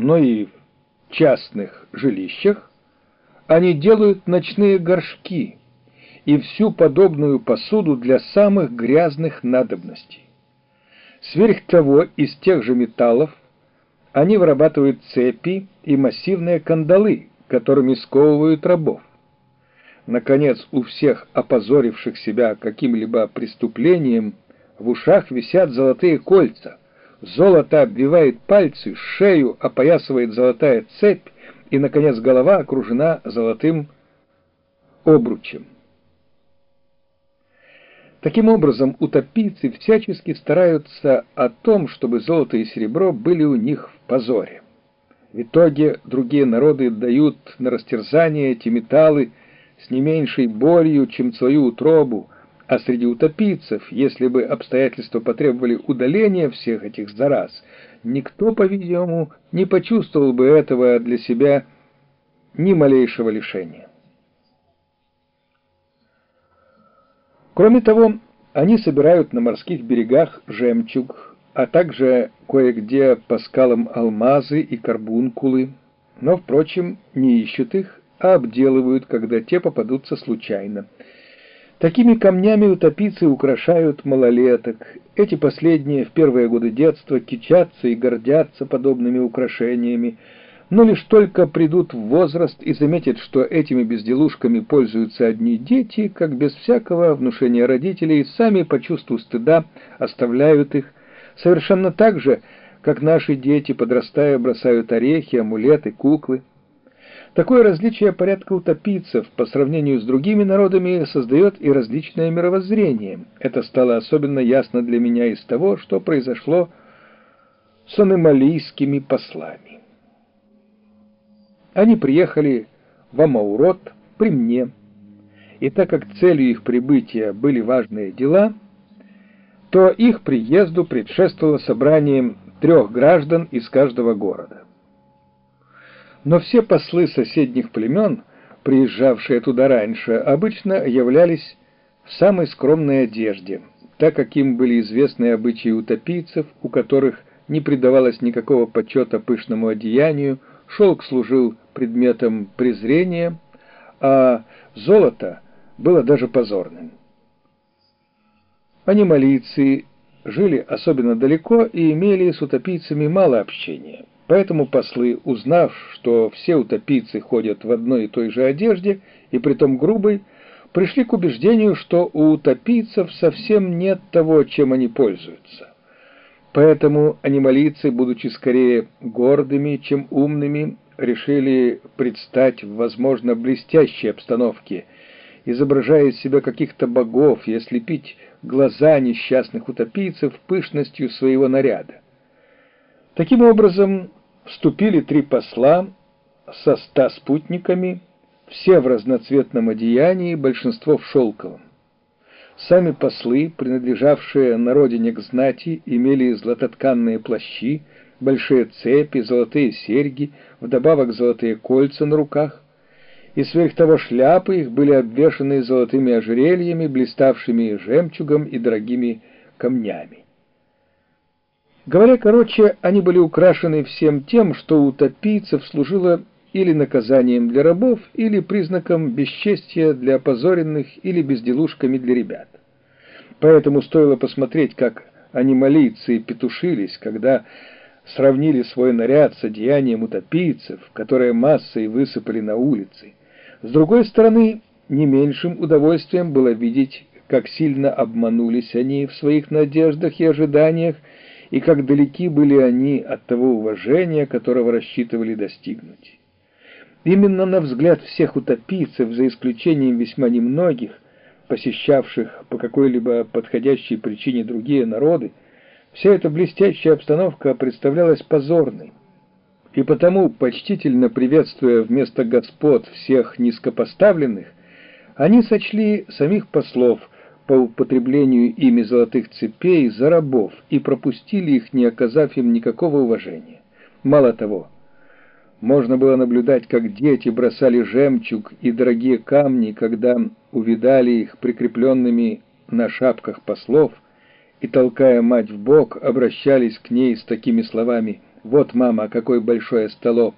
но и в частных жилищах они делают ночные горшки и всю подобную посуду для самых грязных надобностей. Сверх того, из тех же металлов они вырабатывают цепи и массивные кандалы, которыми сковывают рабов. Наконец, у всех опозоривших себя каким-либо преступлением в ушах висят золотые кольца, золото обвивает пальцы, шею опоясывает золотая цепь, и, наконец, голова окружена золотым обручем. Таким образом, утопийцы всячески стараются о том, чтобы золото и серебро были у них в позоре. В итоге другие народы дают на растерзание эти металлы с не меньшей болью, чем свою утробу, а среди утопийцев, если бы обстоятельства потребовали удаления всех этих зараз, никто, по-видимому, не почувствовал бы этого для себя ни малейшего лишения. Кроме того, они собирают на морских берегах жемчуг, а также кое-где по скалам алмазы и карбункулы, но, впрочем, не ищут их, а обделывают, когда те попадутся случайно. Такими камнями утопийцы украшают малолеток. Эти последние в первые годы детства кичатся и гордятся подобными украшениями, но лишь только придут в возраст и заметят, что этими безделушками пользуются одни дети, как без всякого внушения родителей, сами по чувству стыда оставляют их, совершенно так же, как наши дети, подрастая, бросают орехи, амулеты, куклы. Такое различие порядка утопийцев по сравнению с другими народами создает и различное мировоззрение. Это стало особенно ясно для меня из того, что произошло с аномалийскими послами. Они приехали в Амаурот при мне, и так как целью их прибытия были важные дела, то их приезду предшествовало собрание трех граждан из каждого города. Но все послы соседних племен, приезжавшие туда раньше, обычно являлись в самой скромной одежде, так как им были известны обычаи утопийцев, у которых не придавалось никакого почета пышному одеянию, шелк служил предметом презрения, а золото было даже позорным. Анималийцы жили особенно далеко и имели с утопийцами мало общения. Поэтому послы, узнав, что все утопийцы ходят в одной и той же одежде, и притом грубой, пришли к убеждению, что у утопийцев совсем нет того, чем они пользуются. Поэтому анималийцы, будучи скорее гордыми, чем умными, решили предстать в, возможно, блестящей обстановке, изображая из себя каких-то богов и ослепить глаза несчастных утопийцев пышностью своего наряда. Таким образом, вступили три посла со ста спутниками, все в разноцветном одеянии, большинство в шелковом. Сами послы, принадлежавшие на родине к знати, имели златотканные плащи, большие цепи, золотые серьги, вдобавок золотые кольца на руках. И сверх того шляпы их были обвешаны золотыми ожерельями, блиставшими жемчугом и дорогими камнями. Говоря короче, они были украшены всем тем, что у топийцев служило или наказанием для рабов, или признаком бесчестия для опозоренных, или безделушками для ребят. Поэтому стоило посмотреть, как анималийцы петушились, когда сравнили свой наряд с одеянием утопийцев, которые массой высыпали на улицы. С другой стороны, не меньшим удовольствием было видеть, как сильно обманулись они в своих надеждах и ожиданиях, и как далеки были они от того уважения, которого рассчитывали достигнуть. Именно на взгляд всех утопийцев, за исключением весьма немногих, посещавших по какой-либо подходящей причине другие народы, Вся эта блестящая обстановка представлялась позорной, и потому, почтительно приветствуя вместо господ всех низкопоставленных, они сочли самих послов по употреблению ими золотых цепей за рабов и пропустили их, не оказав им никакого уважения. Мало того, можно было наблюдать, как дети бросали жемчуг и дорогие камни, когда увидали их прикрепленными на шапках послов, и, толкая мать в бок, обращались к ней с такими словами Вот, мама, какой большой остолоп!